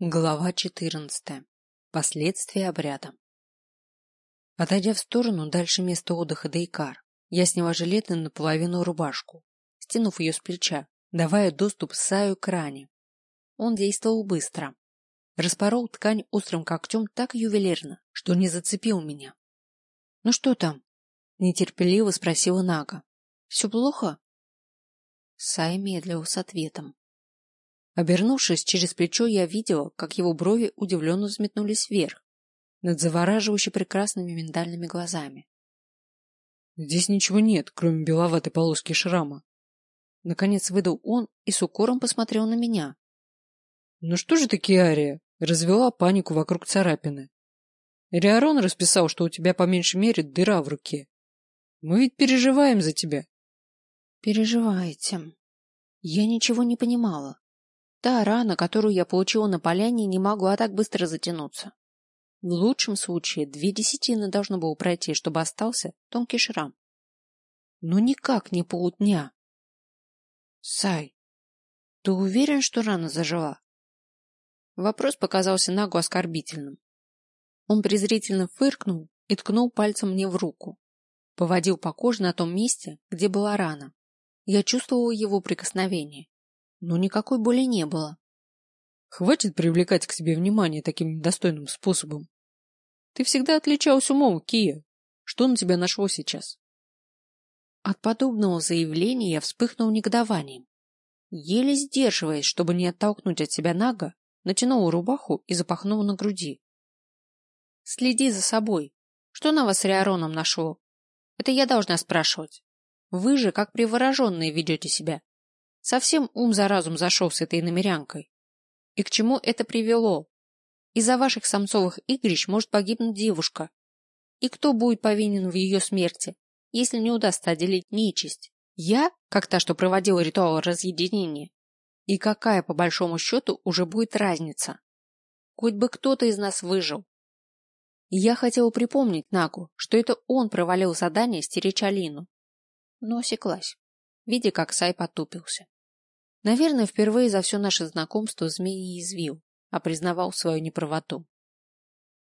Глава 14. Последствия обряда. Отойдя в сторону дальше места отдыха Дейкар, я сняла жилет и наполовину рубашку, стянув ее с плеча, давая доступ Саю к ране. Он действовал быстро. Распорол ткань острым когтем так ювелирно, что не зацепил меня. — Ну что там? — нетерпеливо спросила Нага. — Все плохо? Сай медлил с ответом. Обернувшись через плечо, я видела, как его брови удивленно взметнулись вверх, над завораживающе прекрасными миндальными глазами. Здесь ничего нет, кроме беловатой полоски шрама. Наконец выдал он и с укором посмотрел на меня. Ну что же ты, Киария, развела панику вокруг царапины. Риарон расписал, что у тебя по меньшей мере дыра в руке. Мы ведь переживаем за тебя. Переживаете. Я ничего не понимала. Та рана, которую я получила на поляне, не могла так быстро затянуться. В лучшем случае две десятины должно было пройти, чтобы остался тонкий шрам. Но никак не полдня. Сай, ты уверен, что рана зажила? Вопрос показался Нагу оскорбительным. Он презрительно фыркнул и ткнул пальцем мне в руку. Поводил по коже на том месте, где была рана. Я чувствовала его прикосновение но никакой боли не было. Хватит привлекать к себе внимание таким недостойным способом. Ты всегда отличалась умом, Кия. Что на тебя нашло сейчас? От подобного заявления я вспыхнул негодованием. Еле сдерживаясь, чтобы не оттолкнуть от себя Нага, натянул рубаху и запахнул на груди. Следи за собой. Что на вас с Риароном нашло? Это я должна спрашивать. Вы же, как привороженные, ведете себя. Совсем ум за разум зашел с этой намерянкой. И к чему это привело? Из-за ваших самцовых игрищ может погибнуть девушка. И кто будет повинен в ее смерти, если не удастся отделить нечисть? Я, как та, что проводила ритуал разъединения? И какая, по большому счету, уже будет разница? Хоть бы кто-то из нас выжил. я хотела припомнить Нагу, что это он провалил задание стеречь Алину. Но осеклась, видя, как Сай потупился. Наверное, впервые за все наше знакомство змей не извил, а признавал свою неправоту.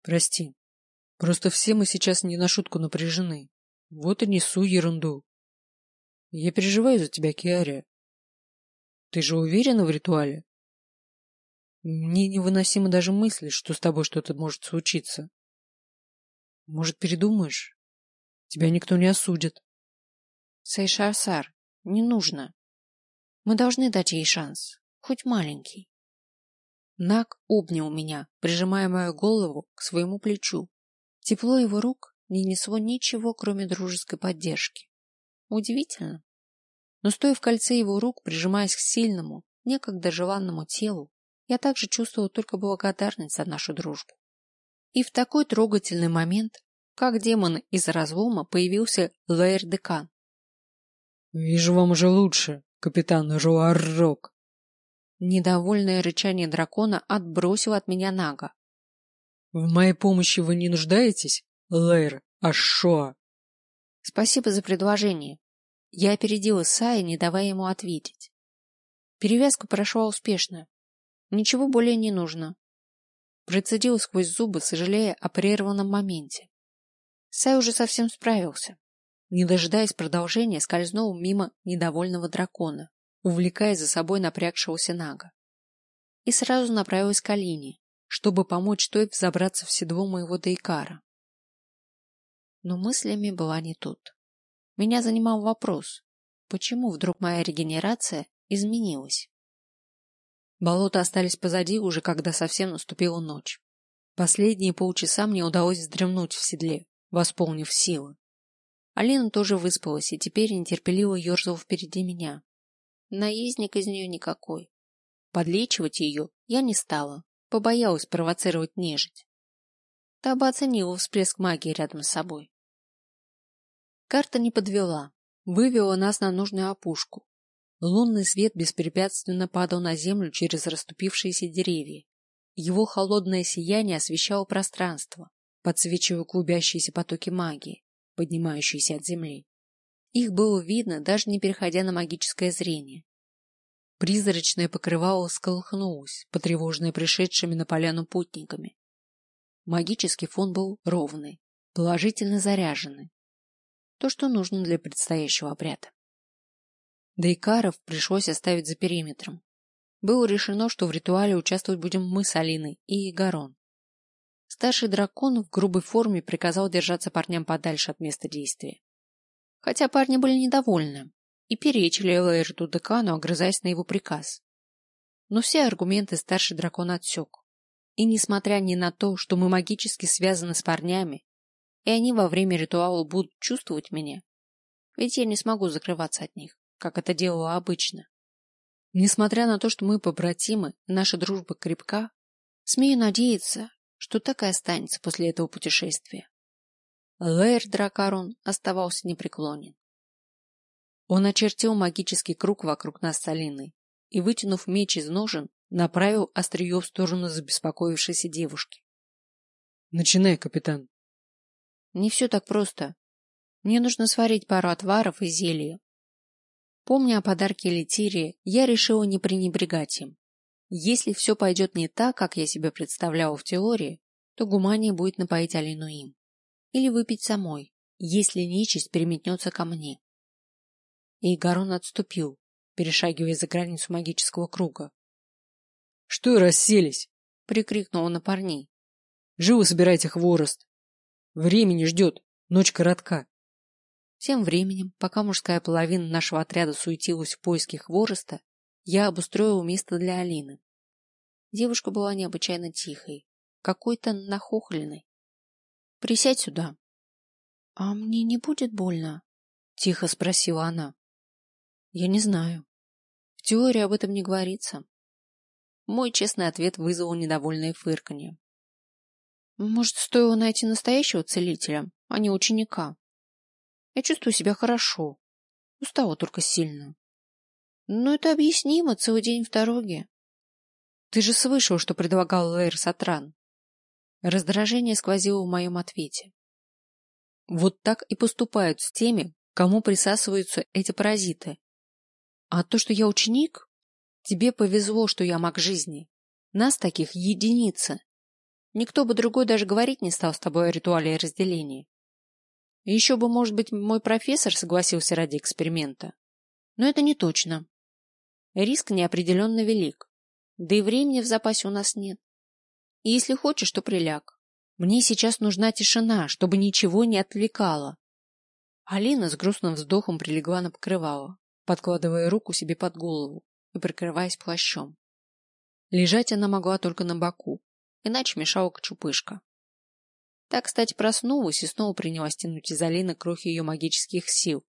Прости. Просто все мы сейчас не на шутку напряжены. Вот и несу ерунду. Я переживаю за тебя, Киария. Ты же уверена в ритуале? Мне невыносимо даже мысли, что с тобой что-то может случиться. Может, передумаешь? Тебя никто не осудит. Сайшарсар, не нужно. Мы должны дать ей шанс, хоть маленький. Нак обнял меня, прижимая мою голову к своему плечу. Тепло его рук не несло ничего, кроме дружеской поддержки. Удивительно. Но стоя в кольце его рук, прижимаясь к сильному, некогда желанному телу, я также чувствовала только благодарность за нашу дружбу. И в такой трогательный момент, как демон из разлома, появился Лэйр Декан. «Вижу, вам уже лучше», капитан Руаррок. Недовольное рычание дракона отбросило от меня Нага. В моей помощи вы не нуждаетесь, Лэйр Ашоа? Спасибо за предложение. Я опередила Сая, не давая ему ответить. Перевязка прошла успешно. Ничего более не нужно. Процедил сквозь зубы, сожалея о прерванном моменте. Сай уже совсем справился не дожидаясь продолжения, скользнул мимо недовольного дракона, увлекая за собой напрягшегося Нага. И сразу направилась к Алине, чтобы помочь той взобраться в седло моего Дейкара. Но мыслями была не тут. Меня занимал вопрос, почему вдруг моя регенерация изменилась? Болота остались позади уже, когда совсем наступила ночь. Последние полчаса мне удалось вздремнуть в седле, восполнив силы. Алина тоже выспалась и теперь нетерпеливо ерзала впереди меня. Наездник из нее никакой. Подлечивать ее я не стала, побоялась провоцировать нежить. Та бы оценила всплеск магии рядом с собой. Карта не подвела, вывела нас на нужную опушку. Лунный свет беспрепятственно падал на землю через расступившиеся деревья. Его холодное сияние освещало пространство, подсвечивая клубящиеся потоки магии поднимающиеся от земли. Их было видно, даже не переходя на магическое зрение. Призрачное покрывало сколыхнулось, потревоженное пришедшими на поляну путниками. Магический фон был ровный, положительно заряженный. То, что нужно для предстоящего обряда. Дейкаров пришлось оставить за периметром. Было решено, что в ритуале участвовать будем мы с Алиной и Игорон. Старший дракон в грубой форме приказал держаться парням подальше от места действия. Хотя парни были недовольны и перечили Элэйрту декану, огрызаясь на его приказ. Но все аргументы старший дракон отсек. И несмотря ни на то, что мы магически связаны с парнями, и они во время ритуала будут чувствовать меня, ведь я не смогу закрываться от них, как это делала обычно. Несмотря на то, что мы побратимы, наша дружба крепка, смею надеяться, что так и останется после этого путешествия. Лэр Дракарон оставался непреклонен. Он очертил магический круг вокруг нас с Алиной и, вытянув меч из ножен, направил острие в сторону забеспокоившейся девушки. — Начинай, капитан. — Не все так просто. Мне нужно сварить пару отваров и зелья. Помня о подарке Летирии, я решила не пренебрегать им. Если все пойдет не так, как я себе представляла в теории, то гумания будет напоить Алину им. Или выпить самой, если нечисть переметнется ко мне и Гарон отступил, перешагивая за границу магического круга. — Что расселись? — прикрикнул он на парней. — Живо собирайте хворост. Времени ждет, ночь коротка. Тем временем, пока мужская половина нашего отряда суетилась в поиске хвороста, я обустроил место для Алины. Девушка была необычайно тихой, какой-то нахохленной. — Присядь сюда. — А мне не будет больно? — тихо спросила она. Я не знаю. В теории об этом не говорится. Мой честный ответ вызвал недовольное фырканье. Может, стоило найти настоящего целителя, а не ученика? Я чувствую себя хорошо. Устала только сильно. Но это объяснимо, целый день в дороге. Ты же слышал, что предлагал Лэйр Сатран. Раздражение сквозило в моем ответе. Вот так и поступают с теми, кому присасываются эти паразиты. А то, что я ученик, тебе повезло, что я маг жизни. Нас таких единицы. Никто бы другой даже говорить не стал с тобой о ритуале и разделении. еще бы, может быть, мой профессор согласился ради эксперимента. Но это не точно. Риск неопределенно велик. Да и времени в запасе у нас нет. И если хочешь, то приляг. Мне сейчас нужна тишина, чтобы ничего не отвлекало. Алина с грустным вздохом прилегла на покрывало подкладывая руку себе под голову и прикрываясь плащом. Лежать она могла только на боку, иначе мешала кочупышка. Так, кстати, проснулась и снова принялась тянуть из Алины крохи ее магических сил.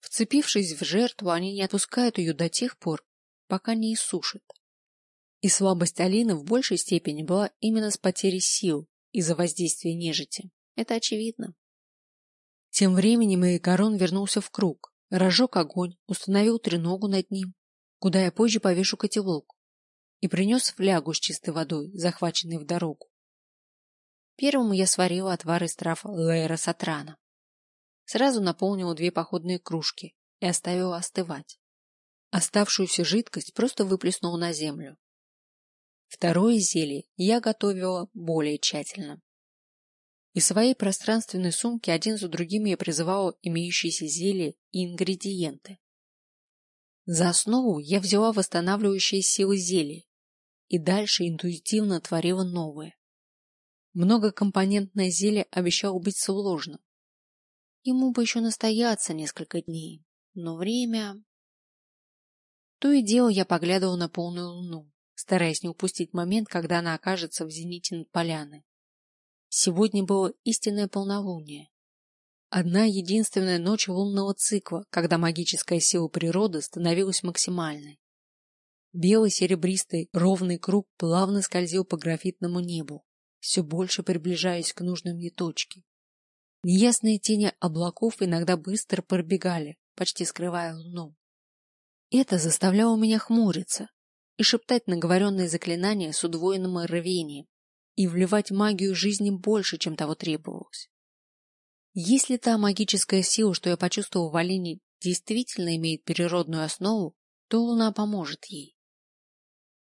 Вцепившись в жертву, они не отпускают ее до тех пор, пока не иссушат. И слабость Алины в большей степени была именно с потерей сил из-за воздействия нежити. Это очевидно. Тем временем Иекарон вернулся в круг, разжег огонь, установил треногу над ним, куда я позже повешу котелок, и принес флягу с чистой водой, захваченной в дорогу. Первому я сварила отвар из трав Лейра Сатрана. Сразу наполнила две походные кружки и оставила остывать. Оставшуюся жидкость просто выплеснула на землю. Второе зелье я готовила более тщательно. Из своей пространственной сумки один за другим я призывала имеющиеся зелья и ингредиенты. За основу я взяла восстанавливающие силы зелья и дальше интуитивно творила новое. Многокомпонентное зелье обещало быть сложным. Ему бы еще настояться несколько дней, но время... То и дело я поглядывала на полную луну, стараясь не упустить момент, когда она окажется в зените над поляной. Сегодня было истинное полнолуние. Одна единственная ночь лунного цикла, когда магическая сила природы становилась максимальной. Белый серебристый ровный круг плавно скользил по графитному небу, все больше приближаясь к нужной мне точке. Неясные тени облаков иногда быстро пробегали, почти скрывая луну. Это заставляло меня хмуриться и шептать наговоренные заклинания с удвоенным рвением, и вливать магию жизни больше, чем того требовалось. Если та магическая сила, что я почувствовал в Алине, действительно имеет природную основу, то луна поможет ей.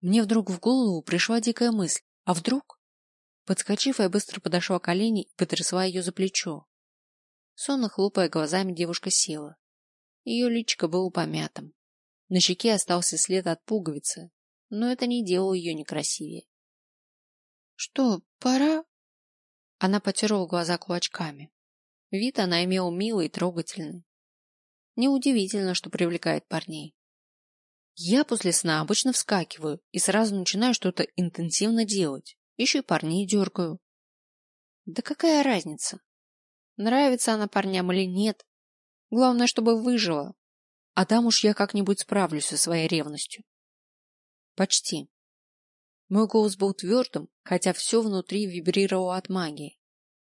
Мне вдруг в голову пришла дикая мысль. А вдруг? Подскочив, я быстро подошла к Олене и потрясла ее за плечо. Сонно хлопая глазами, девушка села. Ее личико было помятым. На щеке остался след от пуговицы, но это не делало ее некрасивее. — Что, пора? Она потерла глаза кулачками. Вид она имела милый и трогательный. Неудивительно, что привлекает парней. Я после сна обычно вскакиваю и сразу начинаю что-то интенсивно делать. Еще и парней дергаю. Да какая разница? Нравится она парням или нет? Главное, чтобы выжила. А там уж я как-нибудь справлюсь со своей ревностью. Почти. Мой голос был твердым, хотя все внутри вибрировало от магии.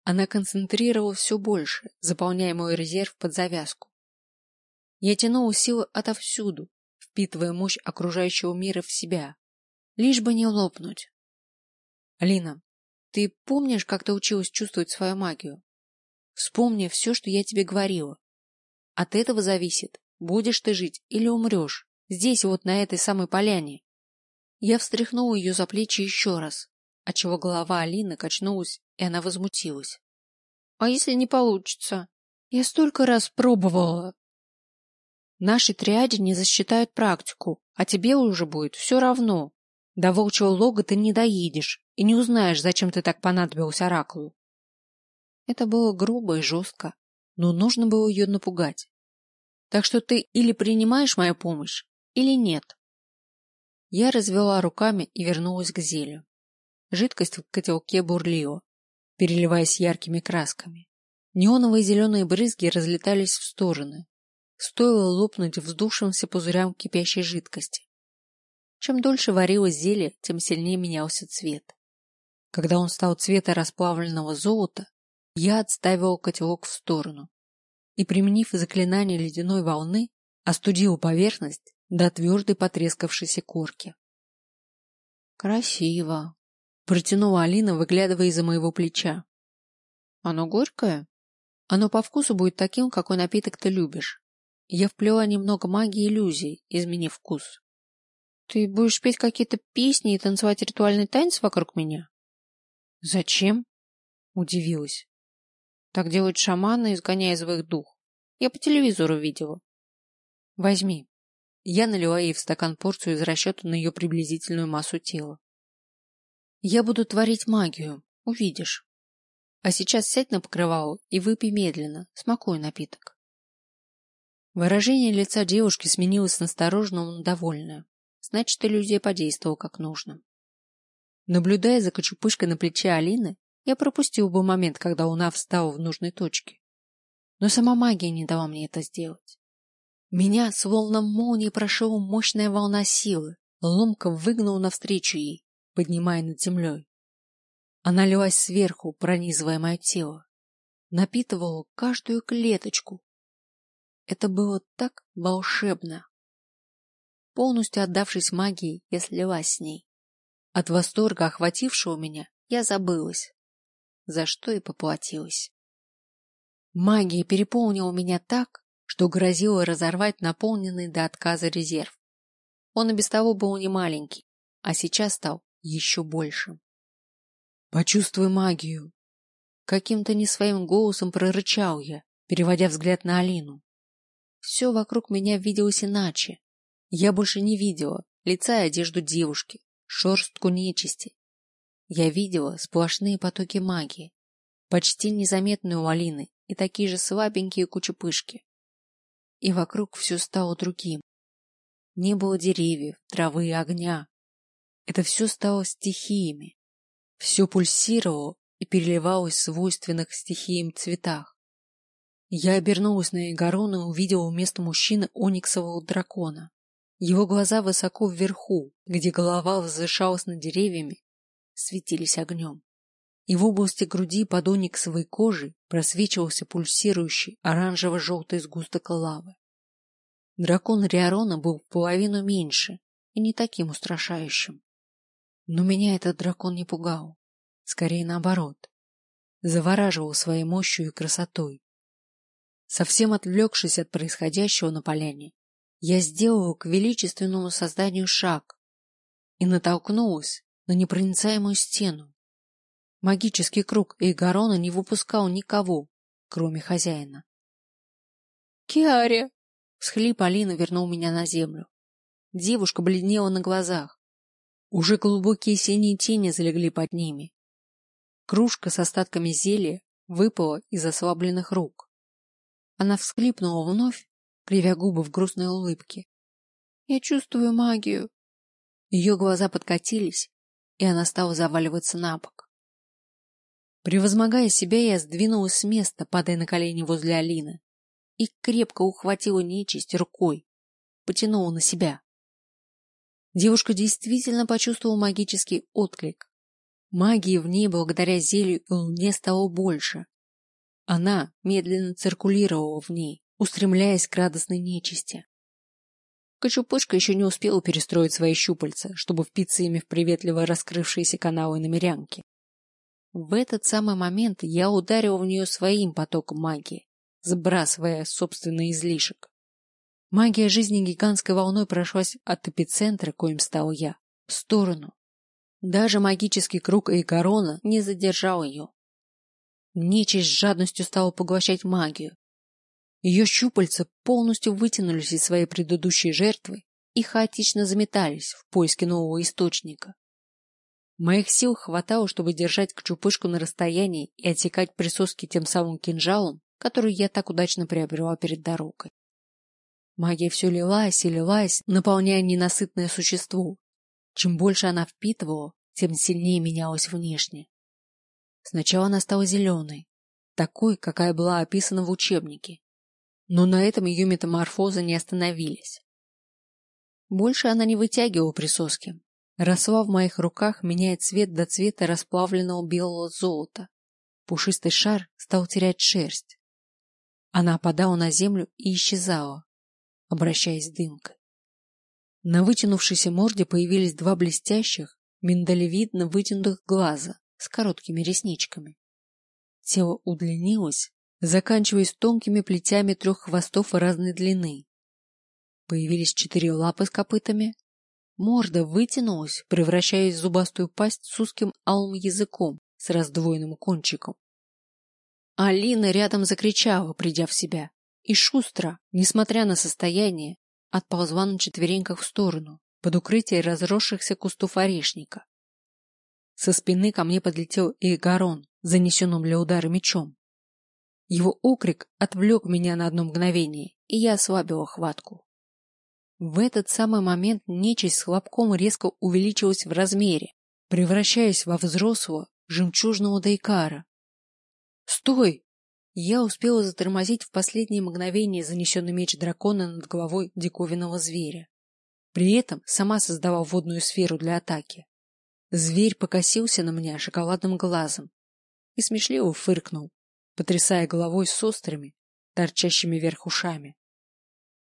Она концентрировала все больше, заполняя мой резерв под завязку. Я тянула силы отовсюду, впитывая мощь окружающего мира в себя, лишь бы не лопнуть. Алина, ты помнишь, как ты училась чувствовать свою магию? Вспомни все, что я тебе говорила. От этого зависит, будешь ты жить или умрешь, здесь вот на этой самой поляне. Я встряхнула ее за плечи еще раз, отчего голова Алины качнулась, и она возмутилась. — А если не получится? Я столько раз пробовала. Наши триаде не засчитают практику, а тебе уже будет все равно. До волчьего лога ты не доедешь и не узнаешь, зачем ты так понадобился Оракулу. Это было грубо и жестко, но нужно было ее напугать. Так что ты или принимаешь мою помощь, или нет. Я развела руками и вернулась к зелью. Жидкость в котелке бурлила, переливаясь яркими красками. Неоновые зеленые брызги разлетались в стороны. Стоило лопнуть вздувшимся пузырям кипящей жидкости. Чем дольше варилось зелье, тем сильнее менялся цвет. Когда он стал цвета расплавленного золота, я отставил котелок в сторону и, применив заклинание ледяной волны, остудил поверхность до твердой потрескавшейся корки. «Красиво!» — протянула Алина, выглядывая из-за моего плеча. «Оно горькое? Оно по вкусу будет таким, какой напиток ты любишь. Я вплела немного магии иллюзий, изменив вкус. Ты будешь петь какие-то песни и танцевать ритуальный танец вокруг меня? Зачем? Удивилась. Так делают шаманы, изгоняя злых дух. Я по телевизору видела. Возьми. Я налила ей в стакан порцию из расчета на ее приблизительную массу тела. Я буду творить магию, увидишь. А сейчас сядь на покрывало и выпей медленно, смакуй напиток. Выражение лица девушки сменилось настороженным на довольное. Значит, иллюзия подействовала как нужно. Наблюдая за кочупышкой на плече Алины, я пропустил бы момент, когда луна встала в нужной точке. Но сама магия не дала мне это сделать. Меня, словно молнией, прошла мощная волна силы, ломко выгнал навстречу ей, поднимая над землей. Она лилась сверху, пронизывая мое тело, напитывала каждую клеточку, это было так волшебно. Полностью отдавшись магии, я слилась с ней. От восторга, охватившего меня, я забылась, за что и поплатилась. Магия переполнила меня так, что грозила разорвать наполненный до отказа резерв. Он и без того был не маленький, а сейчас стал еще большим. «Почувствуй магию!» Каким-то не своим голосом прорычал я, переводя взгляд на Алину. Все вокруг меня виделось иначе. Я больше не видела лица и одежду девушки, шерстку нечисти. Я видела сплошные потоки магии, почти незаметные у Алины и такие же слабенькие кучепышки. И вокруг все стало другим. Не было деревьев, травы и огня. Это все стало стихиями. Все пульсировало и переливалось в свойственных стихиям цветах. Я обернулась на Игорона и увидела вместо мужчины ониксового дракона. Его глаза высоко вверху, где голова возвышалась над деревьями, светились огнем. И в области груди под ониксовой кожей просвечивался пульсирующий оранжево-желтый сгусток лавы. Дракон Риарона был в половину меньше и не таким устрашающим. Но меня этот дракон не пугал. Скорее наоборот. Завораживал своей мощью и красотой. Совсем отвлекшись от происходящего на поляне, Я сделала к величественному созданию шаг и натолкнулась на непроницаемую стену. Магический круг Эйгарона не выпускал никого, кроме хозяина. «Киаре!» — всхлип Алины вернул меня на землю. Девушка бледнела на глазах. Уже глубокие синие тени залегли под ними. Кружка с остатками зелья выпала из ослабленных рук. Она всхлипнула вновь, кривя губы в грустной улыбке. «Я чувствую магию!» Ее глаза подкатились, и она стала заваливаться на бок. Превозмогая себя, я сдвинулась с места, падая на колени возле Алины, и крепко ухватила нечисть рукой, потянула на себя. Девушка действительно почувствовала магический отклик. Магии в ней благодаря зелью и луне стало больше. Она медленно циркулировала в ней, устремляясь к радостной нечисти. Кочупышка еще не успела перестроить свои щупальца, чтобы впиться ими в приветливо раскрывшиеся каналы намерянки. В этот самый момент я ударил в нее своим потоком магии, сбрасывая собственный излишек. Магия жизни гигантской волной прошлась от эпицентра, коим стал я, в сторону. Даже магический круг Эйкорона не задержал ее. Нечисть с жадностью стала поглощать магию. Ее щупальца полностью вытянулись из своей предыдущей жертвы и хаотично заметались в поиске нового источника. Моих сил хватало, чтобы держать кчупышку на расстоянии и отсекать присоски тем самым кинжалом, который я так удачно приобрела перед дорогой. Магия все лилась и лилась, наполняя ненасытное существо. Чем больше она впитывала, тем сильнее менялась внешне. Сначала она стала зеленой, такой, какая была описана в учебнике. Но на этом ее метаморфозы не остановились. Больше она не вытягивала присоски, Росла в моих руках, меняя цвет до цвета расплавленного белого золота. Пушистый шар стал терять шерсть. Она опадала на землю и исчезала, обращаясь дымкой. На вытянувшейся морде появились два блестящих, миндалевидно вытянутых глаза с короткими ресничками. Тело удлинилось, заканчиваясь тонкими плетями трех хвостов разной длины. Появились четыре лапы с копытами, Морда вытянулась, превращаясь в зубастую пасть с узким алым языком с раздвоенным кончиком. Алина рядом закричала, придя в себя, и шустро, несмотря на состояние, отползла на четвереньках в сторону, под укрытие разросшихся кустов орешника. Со спины ко мне подлетел Эйгарон, занесенным для удара мечом. Его окрик отвлек меня на одно мгновение, и я ослабила хватку. В этот самый момент нечисть с хлопком резко увеличилась в размере, превращаясь во взрослого жемчужного дайкара. «Стой!» Я успела затормозить в последнее мгновение занесенный меч дракона над головой диковинного зверя. При этом сама создавала водную сферу для атаки. Зверь покосился на меня шоколадным глазом и смешливо фыркнул, потрясая головой с острыми, торчащими вверх ушами.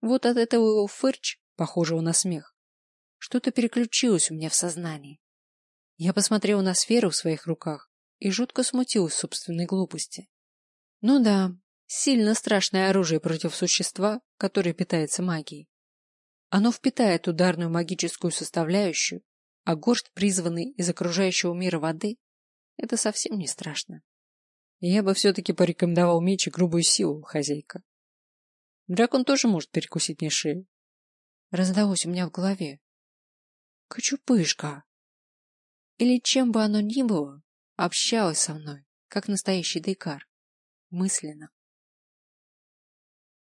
Вот от этого его фырч, похожего на смех, что-то переключилось у меня в сознании. Я посмотрела на сферу в своих руках и жутко смутилась собственной глупости. Ну да, сильно страшное оружие против существа, которое питается магией. Оно впитает ударную магическую составляющую, а горсть, призванный из окружающего мира воды, это совсем не страшно. Я бы все-таки порекомендовал меч и грубую силу, хозяйка. Дракон тоже может перекусить мне шею. Раздалось у меня в голове. Кочупышка. Или чем бы оно ни было, общалась со мной, как настоящий дайкар, мысленно.